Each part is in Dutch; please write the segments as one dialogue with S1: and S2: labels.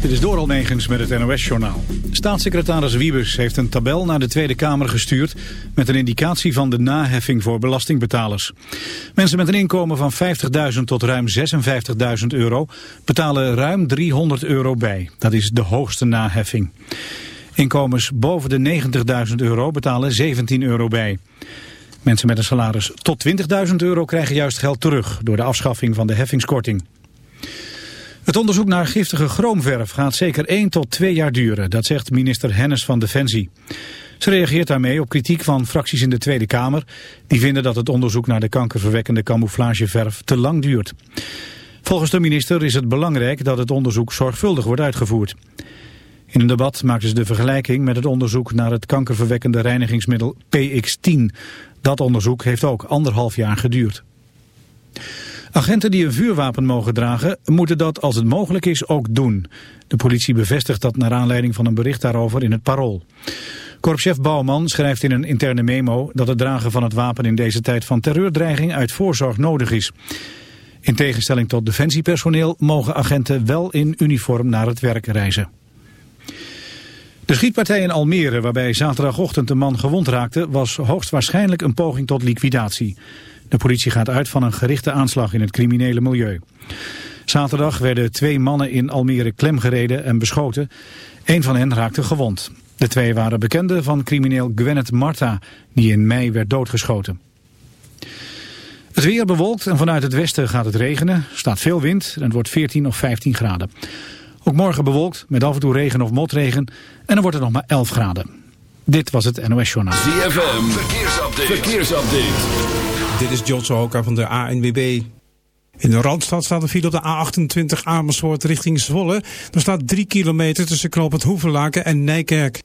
S1: Dit is Doral Negens met het NOS-journaal. Staatssecretaris Wiebes heeft een tabel naar de Tweede Kamer gestuurd... met een indicatie van de naheffing voor belastingbetalers. Mensen met een inkomen van 50.000 tot ruim 56.000 euro... betalen ruim 300 euro bij. Dat is de hoogste naheffing. Inkomens boven de 90.000 euro betalen 17 euro bij. Mensen met een salaris tot 20.000 euro krijgen juist geld terug... door de afschaffing van de heffingskorting. Het onderzoek naar giftige chroomverf gaat zeker 1 tot 2 jaar duren, dat zegt minister Hennis van Defensie. Ze reageert daarmee op kritiek van fracties in de Tweede Kamer. Die vinden dat het onderzoek naar de kankerverwekkende camouflageverf te lang duurt. Volgens de minister is het belangrijk dat het onderzoek zorgvuldig wordt uitgevoerd. In een debat maakten ze de vergelijking met het onderzoek naar het kankerverwekkende reinigingsmiddel PX10. Dat onderzoek heeft ook anderhalf jaar geduurd. Agenten die een vuurwapen mogen dragen, moeten dat als het mogelijk is ook doen. De politie bevestigt dat naar aanleiding van een bericht daarover in het Parool. Korpschef Bouwman schrijft in een interne memo dat het dragen van het wapen in deze tijd van terreurdreiging uit voorzorg nodig is. In tegenstelling tot defensiepersoneel mogen agenten wel in uniform naar het werk reizen. De schietpartij in Almere, waarbij zaterdagochtend een man gewond raakte, was hoogstwaarschijnlijk een poging tot liquidatie. De politie gaat uit van een gerichte aanslag in het criminele milieu. Zaterdag werden twee mannen in Almere klemgereden en beschoten. Een van hen raakte gewond. De twee waren bekenden van crimineel Gwennet Marta, die in mei werd doodgeschoten. Het weer bewolkt en vanuit het westen gaat het regenen. Staat veel wind en het wordt 14 of 15 graden. Ook morgen bewolkt met af en toe regen of motregen en dan wordt het nog maar 11 graden. Dit was het NOS Journaal.
S2: ZFM, verkeersupdate. verkeersupdate.
S3: Dit is John Sohoka van de ANWB. In de Randstad staat een file op de A28 Amersfoort richting Zwolle. Er staat 3 kilometer tussen knooppunt Hoevenlaken en Nijkerk.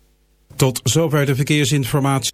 S3: Tot zover de verkeersinformatie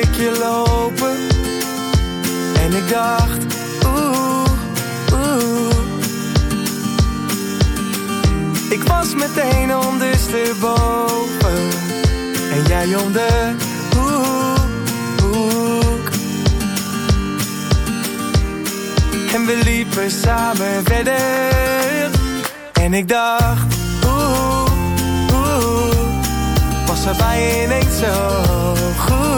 S4: ik je lopen. En ik dacht, oeh, oeh. Ik was meteen ondersteboven. En jij om de hoek, hoek En we liepen samen verder. En ik dacht, oeh, oeh. Was er bij je ineens zo goed.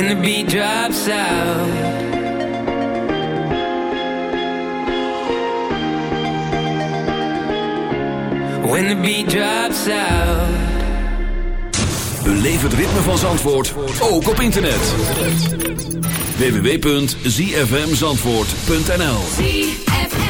S5: when the beat drops out. When the beat drops out.
S2: Beleef het ritme van Zandvoort ook op internet. www.zfmzandvoort.nl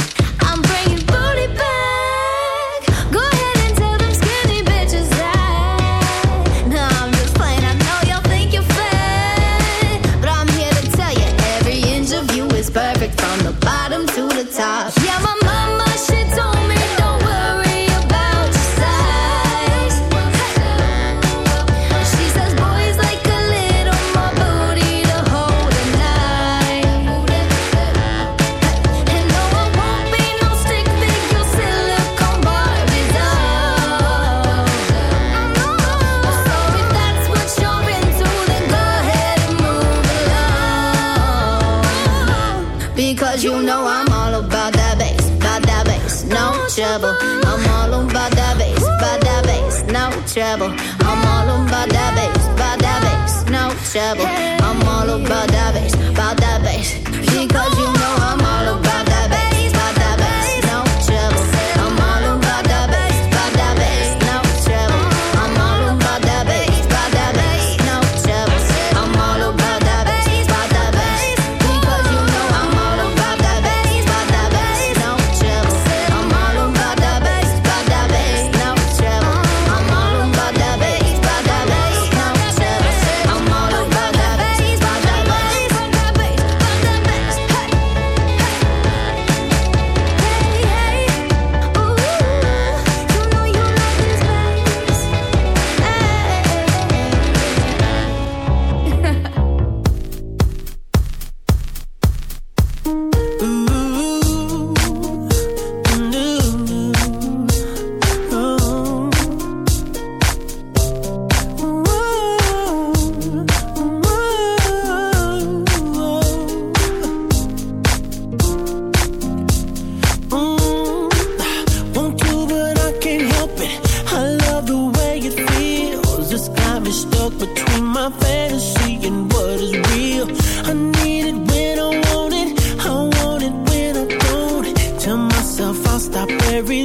S6: trouble. I'm all about that.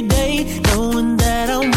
S7: day, knowing that I'm